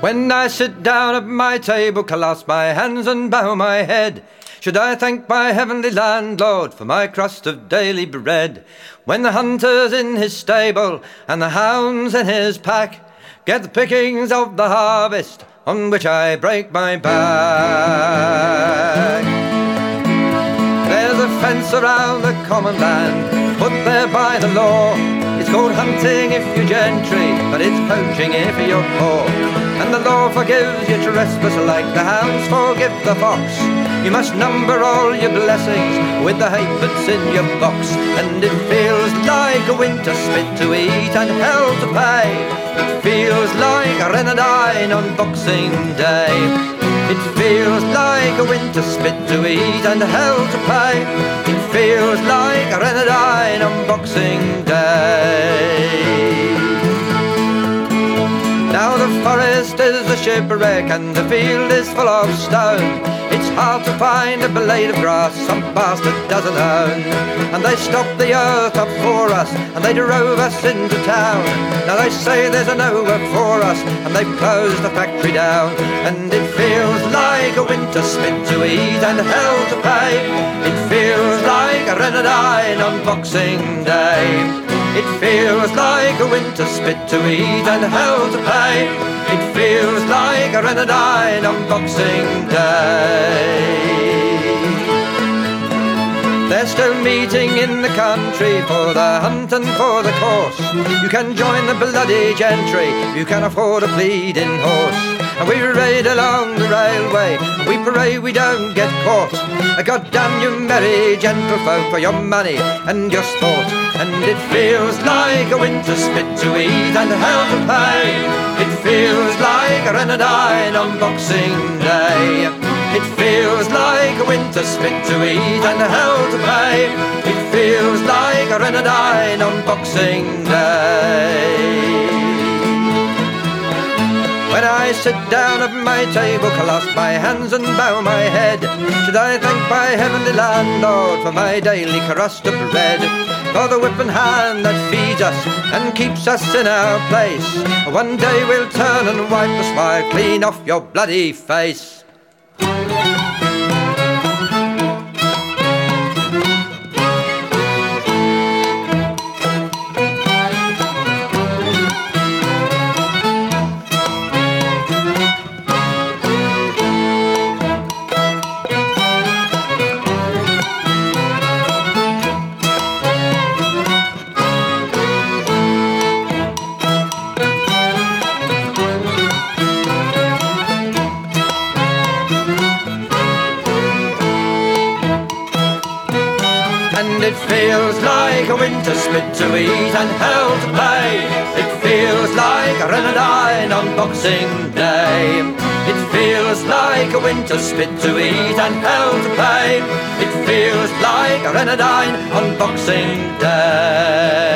When I sit down at my table, clasp my hands and bow my head, should I thank my heavenly landlord for my crust of daily bread? When the hunter's in his stable and the hounds in his pack get the pickings of the harvest on which I break my back. There's a fence around the common land, put there by the law. Called hunting if you're gentry, but it's poaching if you're poor. And the law forgives you trespass like the hounds forgive the fox. You must number all your blessings with the halfpence in your box. And it feels like a winter spit to eat and hell to pay. It feels like a renadine on Boxing Day. It feels like a winter spit to eat and hell to pay. It feels like a renadine on Boxing Day. Is a shipwreck and the field is full of stone. It's hard to find a blade of grass some bastard doesn't own. And they stopped the earth up for us and they drove us into town. Now they say there's a nowhere for us and they've closed the factory down. And it feels like a winter spit to eat and hell to pay. It feels like a renadine on Boxing Day. It feels like a winter spit to eat and hell to pay. It feels like a renadine on Boxing Day. They're still meeting in the country for the hunt and for the course. You can join the bloody gentry, you can afford a bleeding horse. And we raid along the railway, we pray we don't get caught. God damn you merry gentlefolk for your money and your sport. And it feels like a winter spit to eat and hell to pay. It feels like a renadine on Boxing Day. It feels like a winter spit to eat and hell to pay. It feels like a renadine on Boxing Day. When I sit down at my table, clasp my hands and bow my head, should I thank my heavenly landlord for my daily crust of bread? For the whipping hand that feeds us and keeps us in our place. One day we'll turn and wipe the smile clean off your bloody face. And it feels like a winter spit to eat and hell to pay. It feels like a renadine on Boxing Day. It feels like a winter spit to eat and hell to pay. It feels like a renadine on Boxing Day.